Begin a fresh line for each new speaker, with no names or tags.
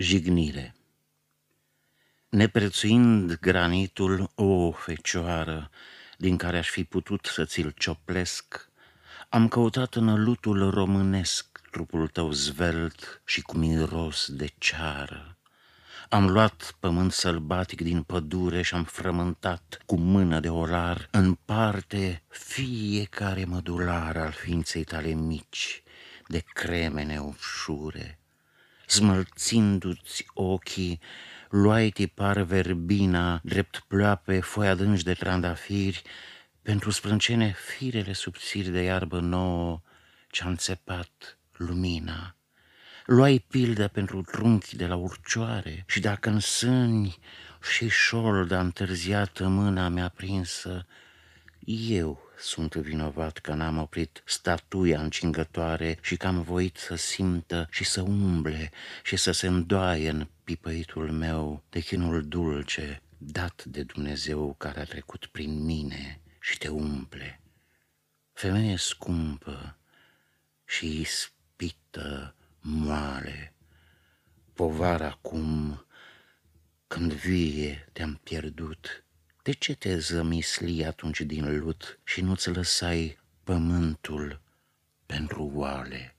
Jignire Neprețuind granitul, o fecioară, din care aș fi putut să ți-l cioplesc, am căutat în lutul românesc trupul tău zvelt și cu miros de ceară. Am luat pământ sălbatic din pădure și am frământat cu mână de olar în parte fiecare mădular al ființei tale mici, de cremene ușure smălțindu-ți ochii, luai tipar verbina, drept ploape, foi adânci de trandafiri, pentru sprâncene firele subțiri de iarbă nouă ce-a înțepat lumina. Luai pildă pentru trunchi de la urcioare și dacă în sâni și șolda întârziată mâna mea prinsă, eu sunt vinovat că n-am oprit statuia încingătoare și că am voit să simtă și să umble și să se îndoaie în pipăitul meu de chinul dulce dat de Dumnezeu care a trecut prin mine și te umple. Femeie scumpă și ispită moale, povar acum când vie te-am pierdut, de ce te zămisli atunci din lut și nu-ți lăsai pământul pentru oale?